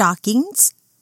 stockings.